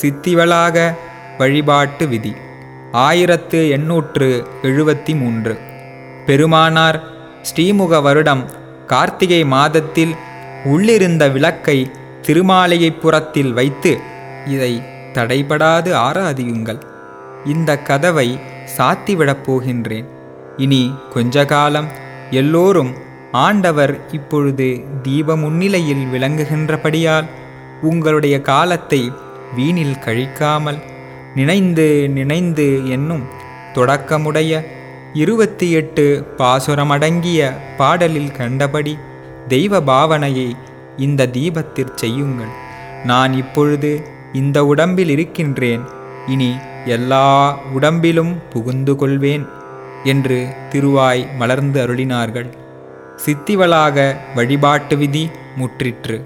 சித்திவளாக வழிபாட்டு விதி. ஆயிரத்து எண்ணூற்று எழுபத்தி மூன்று பெருமானார் ஸ்ரீமுக வருடம் கார்த்திகை மாதத்தில் உள்ளிருந்த விளக்கை திருமாளிகைப்புறத்தில் வைத்து இதை தடைபடாது ஆராதியுங்கள். இந்த கதவை சாத்திவிடப் போகின்றேன். இனி கொஞ்ச காலம் எல்லோரும் ஆண்டவர் இப்பொழுது தீப முன்னிலையில் விளங்குகின்றபடியால் உங்களுடைய காலத்தை வீணில் கழிக்காமல் நினைந்து நினைந்து என்னும் தொடக்கமுடைய இருபத்தி எட்டு பாசுரமடங்கிய பாடலில் கண்டபடி தெய்வ பாவனையை இந்த தீபத்திற் செய்யுங்கள். நான் இப்பொழுது இந்த உடம்பில் இருக்கின்றேன். இனி எல்லா உடம்பிலும் புகுந்து கொள்வேன் என்று திருவாய் மலர்ந்து அருளினார்கள். சித்திவளாக வழிபாட்டு விதி முற்றிற்று.